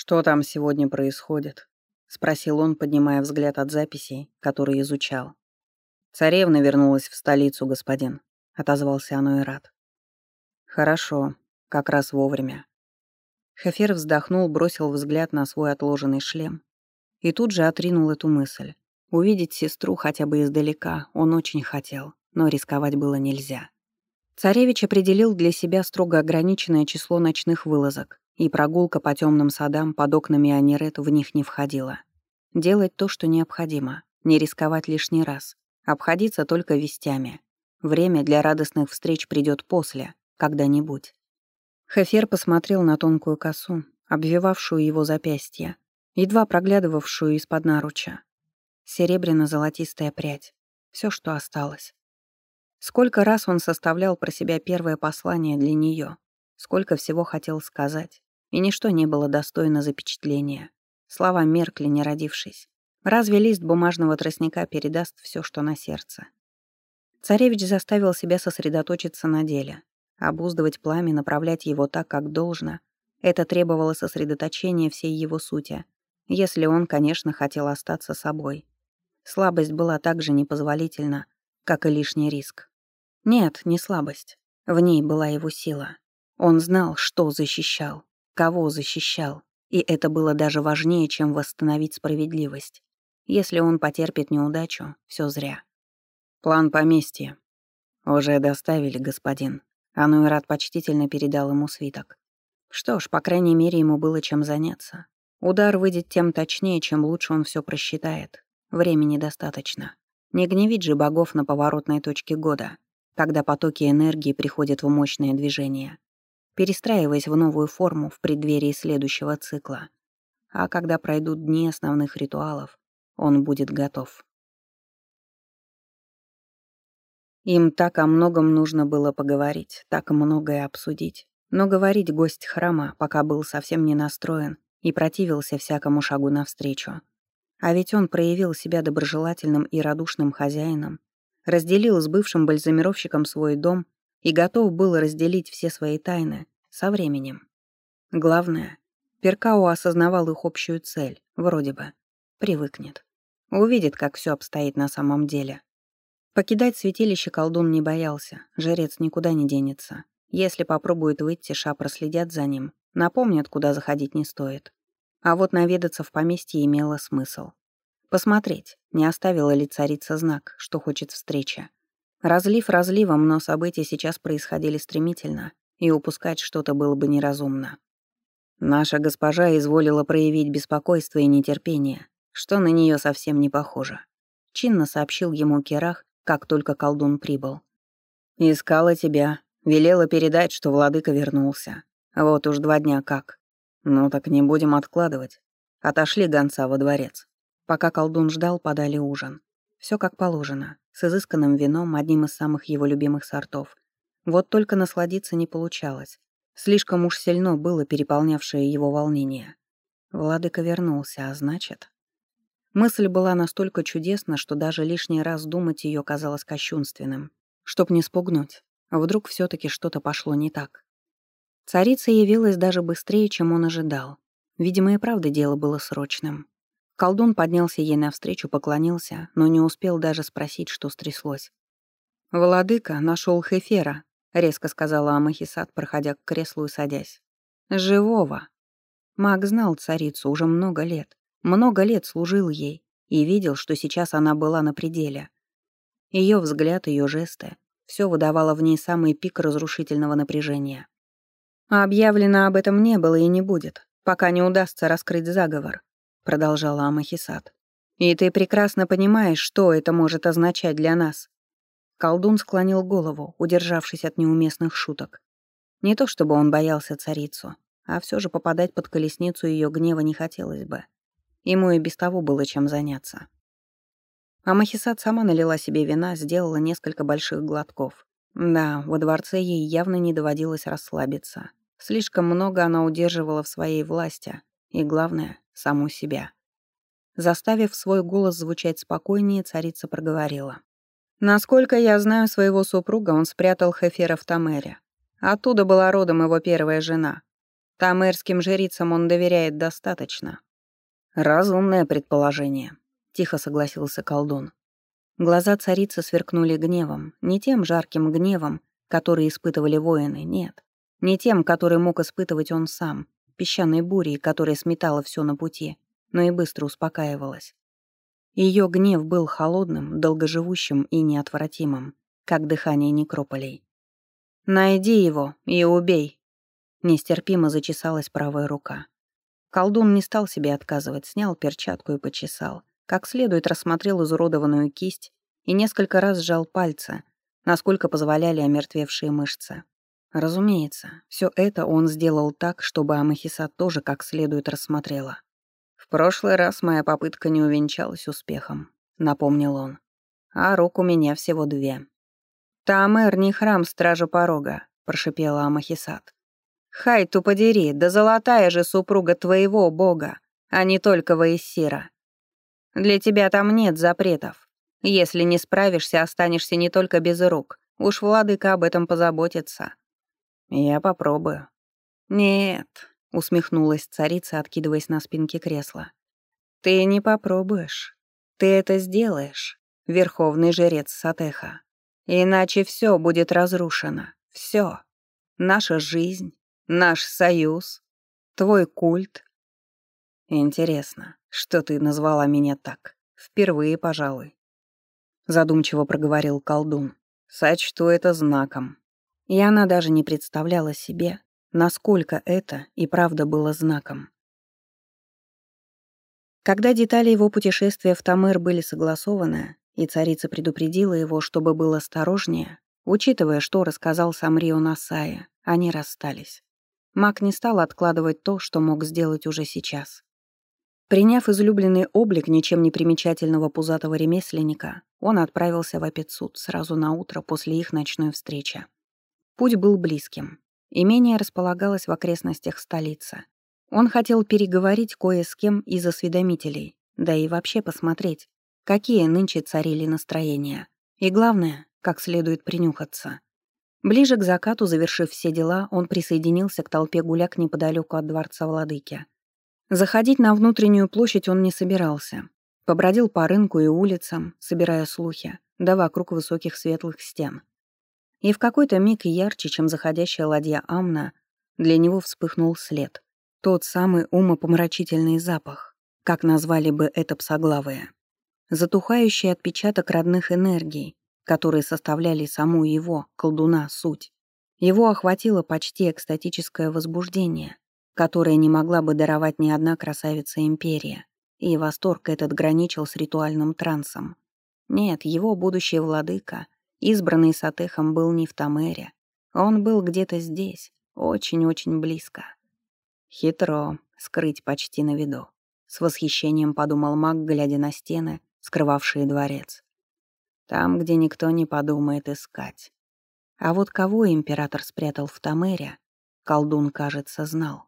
«Что там сегодня происходит?» — спросил он, поднимая взгляд от записей, которые изучал. «Царевна вернулась в столицу, господин», — отозвался Ануэрат. «Хорошо, как раз вовремя». Хефер вздохнул, бросил взгляд на свой отложенный шлем и тут же отринул эту мысль. Увидеть сестру хотя бы издалека он очень хотел, но рисковать было нельзя. Царевич определил для себя строго ограниченное число ночных вылазок, и прогулка по темным садам под окнами Анирет в них не входила. Делать то, что необходимо, не рисковать лишний раз, обходиться только вестями. Время для радостных встреч придет после, когда-нибудь. Хефер посмотрел на тонкую косу, обвивавшую его запястье, едва проглядывавшую из-под наруча. Серебряно-золотистая прядь. Все, что осталось. Сколько раз он составлял про себя первое послание для нее, сколько всего хотел сказать, и ничто не было достойно запечатления. Слова меркли, не родившись. Разве лист бумажного тростника передаст все, что на сердце? Царевич заставил себя сосредоточиться на деле. Обуздывать пламя, направлять его так, как должно. Это требовало сосредоточения всей его сути, если он, конечно, хотел остаться собой. Слабость была так же непозволительна, как и лишний риск. Нет, не слабость. В ней была его сила. Он знал, что защищал, кого защищал, и это было даже важнее, чем восстановить справедливость. Если он потерпит неудачу, все зря. План поместья. Уже доставили, господин. Ануэрат почтительно передал ему свиток. Что ж, по крайней мере, ему было чем заняться. Удар выйдет тем точнее, чем лучше он все просчитает. Времени достаточно. Не гневить же богов на поворотной точке года, когда потоки энергии приходят в мощное движение, перестраиваясь в новую форму в преддверии следующего цикла. А когда пройдут дни основных ритуалов, он будет готов. Им так о многом нужно было поговорить, так многое обсудить. Но говорить гость храма, пока был совсем не настроен и противился всякому шагу навстречу. А ведь он проявил себя доброжелательным и радушным хозяином, разделил с бывшим бальзамировщиком свой дом и готов был разделить все свои тайны со временем. Главное, Перкао осознавал их общую цель, вроде бы. Привыкнет. Увидит, как все обстоит на самом деле. Покидать святилище колдун не боялся, жрец никуда не денется. Если попробует выйти, ша проследят за ним, напомнят, куда заходить не стоит. А вот наведаться в поместье имело смысл. Посмотреть, не оставила ли царица знак, что хочет встреча. Разлив разливом, но события сейчас происходили стремительно, и упускать что-то было бы неразумно. Наша госпожа изволила проявить беспокойство и нетерпение, что на нее совсем не похоже. Чинно сообщил ему Керах, как только колдун прибыл. «Искала тебя, велела передать, что владыка вернулся. Вот уж два дня как. «Ну так не будем откладывать. Отошли гонца во дворец». Пока колдун ждал, подали ужин. Все как положено, с изысканным вином, одним из самых его любимых сортов. Вот только насладиться не получалось. Слишком уж сильно было переполнявшее его волнение. Владыка вернулся, а значит... Мысль была настолько чудесна, что даже лишний раз думать ее казалось кощунственным. Чтоб не спугнуть. Вдруг все таки что-то пошло не так. Царица явилась даже быстрее, чем он ожидал. Видимо, и правда дело было срочным. Колдун поднялся ей навстречу, поклонился, но не успел даже спросить, что стряслось. «Владыка нашел Хефера», — резко сказала Амахисат, проходя к креслу и садясь. «Живого». Маг знал царицу уже много лет. Много лет служил ей и видел, что сейчас она была на пределе. Ее взгляд, ее жесты — все выдавало в ней самый пик разрушительного напряжения. Объявлено об этом не было и не будет, пока не удастся раскрыть заговор», — продолжала Амахисат. «И ты прекрасно понимаешь, что это может означать для нас». Колдун склонил голову, удержавшись от неуместных шуток. Не то чтобы он боялся царицу, а все же попадать под колесницу ее гнева не хотелось бы. Ему и без того было чем заняться. Амахисат сама налила себе вина, сделала несколько больших глотков. Да, во дворце ей явно не доводилось расслабиться. Слишком много она удерживала в своей власти, и, главное, саму себя. Заставив свой голос звучать спокойнее, царица проговорила. «Насколько я знаю своего супруга, он спрятал Хефера в Тамере. Оттуда была родом его первая жена. Тамерским жрицам он доверяет достаточно. Разумное предположение, тихо согласился колдун. Глаза царицы сверкнули гневом, не тем жарким гневом, который испытывали воины, нет. Не тем, который мог испытывать он сам, песчаной бурей, которая сметала все на пути, но и быстро успокаивалась. Ее гнев был холодным, долгоживущим и неотвратимым, как дыхание некрополей. «Найди его и убей», Нестерпимо зачесалась правая рука. Колдун не стал себе отказывать, снял перчатку и почесал. Как следует рассмотрел изуродованную кисть и несколько раз сжал пальцы, насколько позволяли омертвевшие мышцы. Разумеется, все это он сделал так, чтобы Амахиса тоже как следует рассмотрела. «В прошлый раз моя попытка не увенчалась успехом», — напомнил он. «А рук у меня всего две». «Таамэр не храм стража порога», — прошипела Амахисат. Хайту подери, да золотая же супруга твоего бога, а не только Ваесира. Для тебя там нет запретов. Если не справишься, останешься не только без рук. Уж владыка об этом позаботится. Я попробую. Нет, усмехнулась царица, откидываясь на спинке кресла. Ты не попробуешь. Ты это сделаешь, верховный жрец Сатеха. Иначе все будет разрушено. Все. Наша жизнь, Наш союз, твой культ. Интересно, что ты назвала меня так? Впервые, пожалуй. Задумчиво проговорил колдун. Сочту это знаком. И она даже не представляла себе, насколько это и правда было знаком. Когда детали его путешествия в Тамыр были согласованы, и царица предупредила его, чтобы был осторожнее, учитывая, что рассказал сам Рио Насая, они расстались. Маг не стал откладывать то, что мог сделать уже сейчас. Приняв излюбленный облик ничем не примечательного пузатого ремесленника, он отправился в Апецуд сразу на утро после их ночной встречи. Путь был близким. Имение располагалось в окрестностях столицы. Он хотел переговорить кое с кем из осведомителей, да и вообще посмотреть, какие нынче царили настроения. И главное, как следует принюхаться. Ближе к закату, завершив все дела, он присоединился к толпе гуляк неподалеку от дворца владыки. Заходить на внутреннюю площадь он не собирался. Побродил по рынку и улицам, собирая слухи, да вокруг высоких светлых стен. И в какой-то миг ярче, чем заходящая ладья Амна, для него вспыхнул след. Тот самый умопомрачительный запах, как назвали бы это псоглавые. Затухающий отпечаток родных энергий, которые составляли саму его, колдуна, суть. Его охватило почти экстатическое возбуждение, которое не могла бы даровать ни одна красавица империи, и восторг этот граничил с ритуальным трансом. Нет, его будущий владыка, избранный Сатехом, был не в Тамере. Он был где-то здесь, очень-очень близко. Хитро, скрыть почти на виду. С восхищением подумал маг, глядя на стены, скрывавшие дворец. Там, где никто не подумает искать. А вот кого император спрятал в Тамере, колдун, кажется, знал.